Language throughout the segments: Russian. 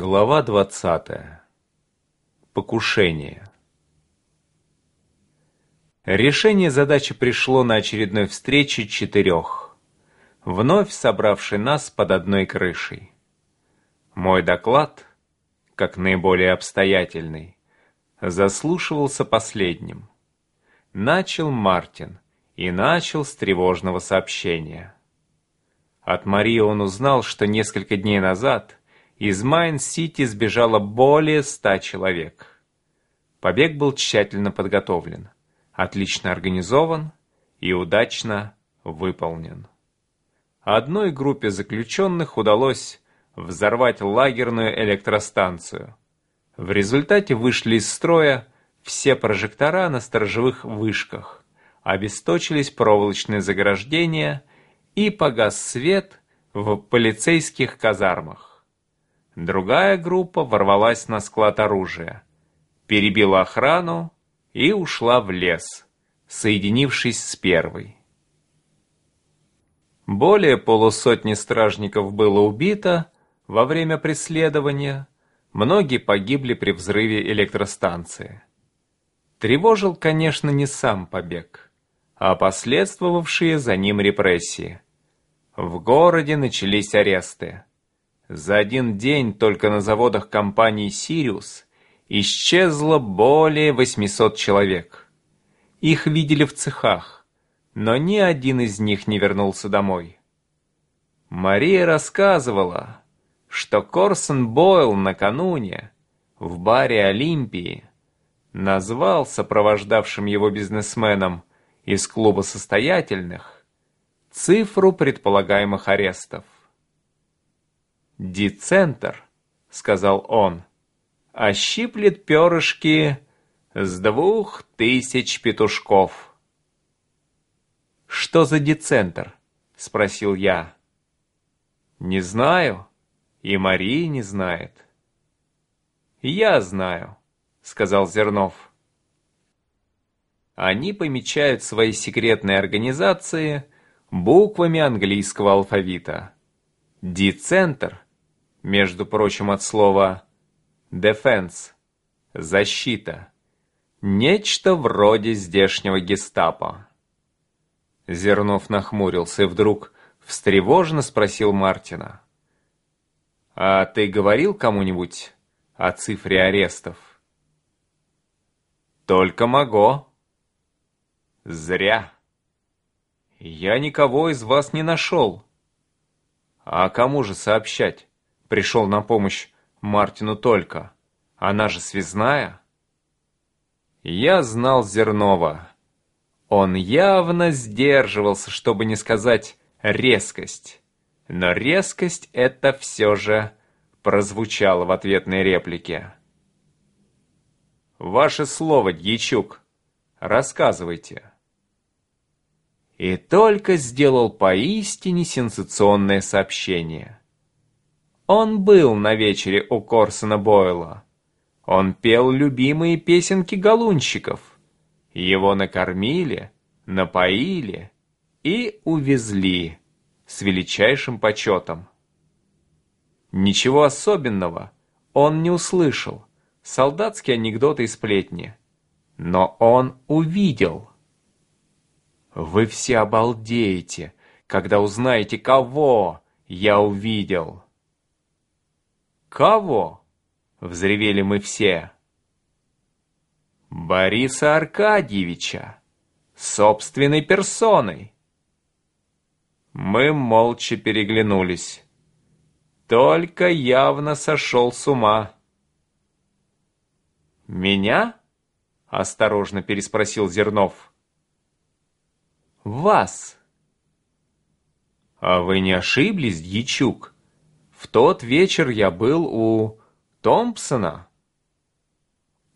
Глава 20. Покушение. Решение задачи пришло на очередной встрече четырех, вновь собравший нас под одной крышей. Мой доклад, как наиболее обстоятельный, заслушивался последним. Начал Мартин и начал с тревожного сообщения. От Марии он узнал, что несколько дней назад из Майн-Сити сбежало более ста человек. Побег был тщательно подготовлен, отлично организован и удачно выполнен. Одной группе заключенных удалось взорвать лагерную электростанцию. В результате вышли из строя все прожектора на сторожевых вышках, обесточились проволочные заграждения и погас свет в полицейских казармах. Другая группа ворвалась на склад оружия, перебила охрану и ушла в лес, соединившись с первой. Более полусотни стражников было убито во время преследования, многие погибли при взрыве электростанции. Тревожил, конечно, не сам побег, а последствовавшие за ним репрессии. В городе начались аресты. За один день только на заводах компании «Сириус» исчезло более 800 человек. Их видели в цехах, но ни один из них не вернулся домой. Мария рассказывала, что Корсон Бойл накануне в баре Олимпии назвал сопровождавшим его бизнесменом из клуба состоятельных цифру предполагаемых арестов. «Дицентр», — сказал он, — «ощиплет перышки с двух тысяч петушков». «Что за дицентр?» — спросил я. «Не знаю, и Мария не знает». «Я знаю», — сказал Зернов. Они помечают свои секретные организации буквами английского алфавита. Дицентр между прочим, от слова «defense» — «защита». Нечто вроде здешнего гестапо. Зернов нахмурился и вдруг встревоженно спросил Мартина. «А ты говорил кому-нибудь о цифре арестов?» «Только Маго». «Зря. Я никого из вас не нашел. А кому же сообщать?» Пришел на помощь Мартину только. Она же связная. Я знал Зернова. Он явно сдерживался, чтобы не сказать резкость. Но резкость это все же прозвучало в ответной реплике. «Ваше слово, Дьячук. Рассказывайте». И только сделал поистине сенсационное сообщение. Он был на вечере у Корсона Бойла. Он пел любимые песенки галунщиков. Его накормили, напоили и увезли с величайшим почетом. Ничего особенного он не услышал, солдатские анекдоты и сплетни. Но он увидел. Вы все обалдеете, когда узнаете, кого я увидел. «Кого?» — взревели мы все. «Бориса Аркадьевича, собственной персоной». Мы молча переглянулись. Только явно сошел с ума. «Меня?» — осторожно переспросил Зернов. «Вас». «А вы не ошиблись, Дьячук?» В тот вечер я был у Томпсона.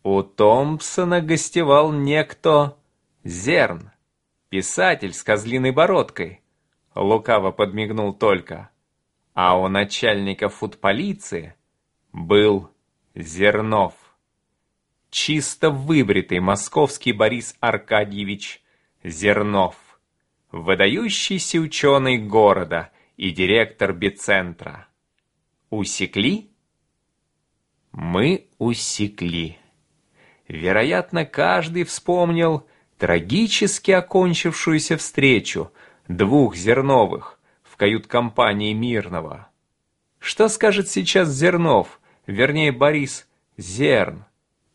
У Томпсона гостевал некто Зерн, писатель с козлиной бородкой. Лукаво подмигнул только. А у начальника футполиции был Зернов. Чисто выбритый московский Борис Аркадьевич Зернов. Выдающийся ученый города и директор Бицентра. Усекли? Мы усекли. Вероятно, каждый вспомнил трагически окончившуюся встречу двух Зерновых в кают-компании Мирного. Что скажет сейчас Зернов, вернее Борис Зерн,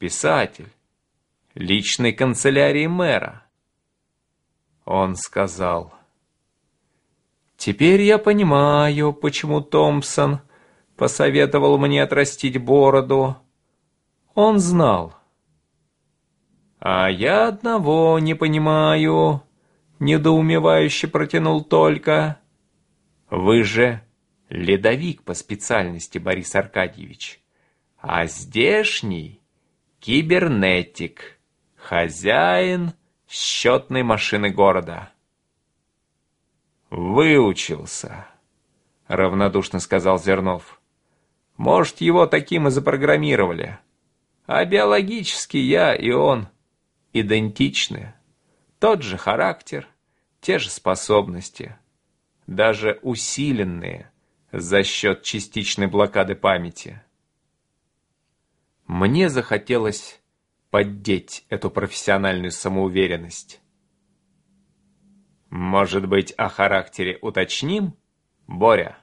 писатель, личной канцелярии мэра? Он сказал, «Теперь я понимаю, почему Томпсон посоветовал мне отрастить бороду. Он знал, «А я одного не понимаю», — недоумевающе протянул только. «Вы же ледовик по специальности, Борис Аркадьевич, а здешний кибернетик, хозяин счетной машины города». «Выучился», — равнодушно сказал Зернов. «Может, его таким и запрограммировали. А биологически я и он — идентичны. Тот же характер, те же способности, даже усиленные за счет частичной блокады памяти. Мне захотелось поддеть эту профессиональную самоуверенность. Может быть, о характере уточним, Боря?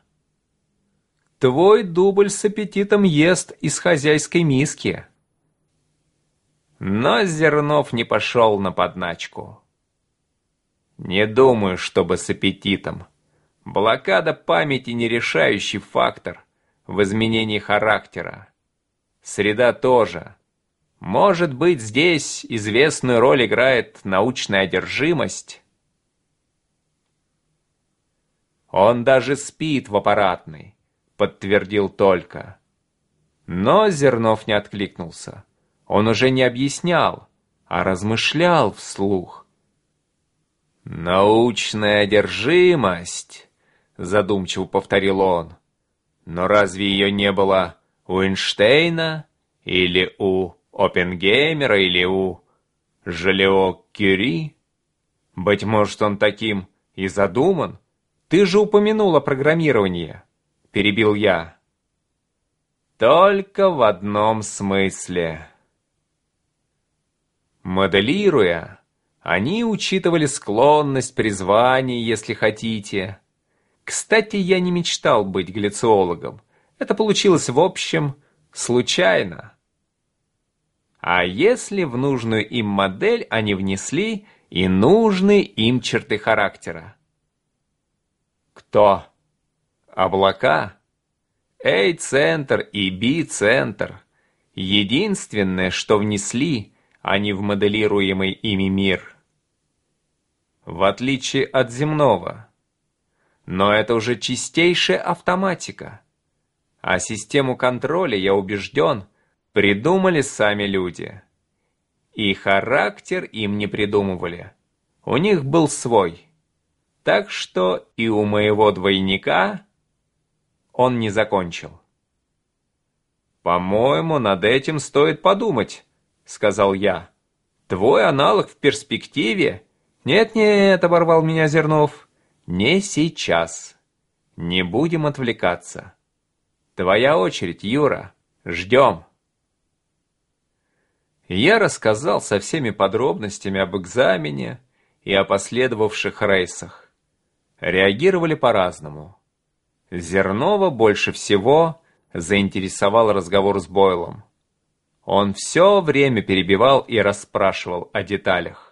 Твой дубль с аппетитом ест из хозяйской миски. Но Зернов не пошел на подначку. Не думаю, чтобы с аппетитом. Блокада памяти не решающий фактор в изменении характера. Среда тоже. Может быть, здесь известную роль играет научная одержимость? Он даже спит в аппаратной, подтвердил только. Но Зернов не откликнулся. Он уже не объяснял, а размышлял вслух. «Научная одержимость», — задумчиво повторил он. «Но разве ее не было у Эйнштейна или у Оппенгеймера или у Жалео Кюри? Быть может, он таким и задуман? Ты же упомянула программирование», — перебил я. «Только в одном смысле». Моделируя, они учитывали склонность, призвание, если хотите. Кстати, я не мечтал быть глициологом. Это получилось, в общем, случайно. А если в нужную им модель они внесли и нужные им черты характера? Кто? Облака? A-центр и B-центр. Единственное, что внесли – не в моделируемый ими мир. В отличие от земного. Но это уже чистейшая автоматика. А систему контроля, я убежден, придумали сами люди. И характер им не придумывали. У них был свой. Так что и у моего двойника он не закончил. По-моему, над этим стоит подумать, — сказал я. «Твой аналог в перспективе?» «Нет-нет», — оборвал меня Зернов. «Не сейчас. Не будем отвлекаться. Твоя очередь, Юра. Ждем». Я рассказал со всеми подробностями об экзамене и о последовавших рейсах. Реагировали по-разному. Зернова больше всего заинтересовал разговор с Бойлом. Он все время перебивал и расспрашивал о деталях.